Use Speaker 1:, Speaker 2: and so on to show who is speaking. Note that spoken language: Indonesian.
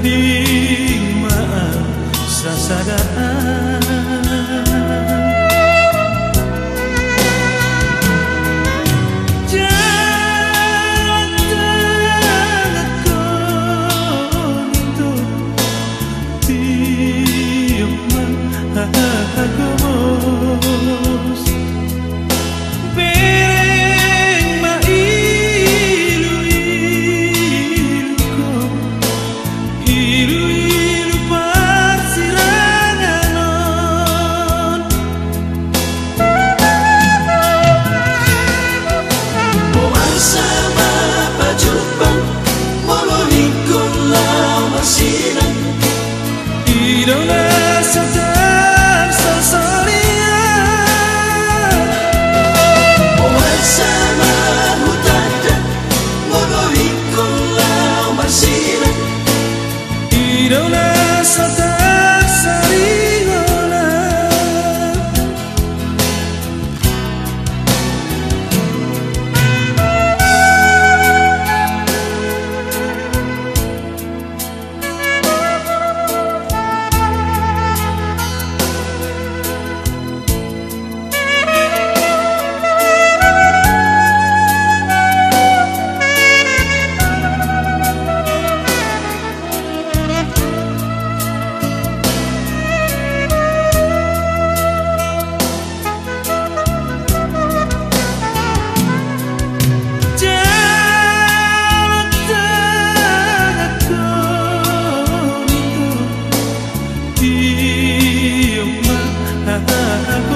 Speaker 1: di maaf sasadaan don't know. Ah, ah, ah. ah.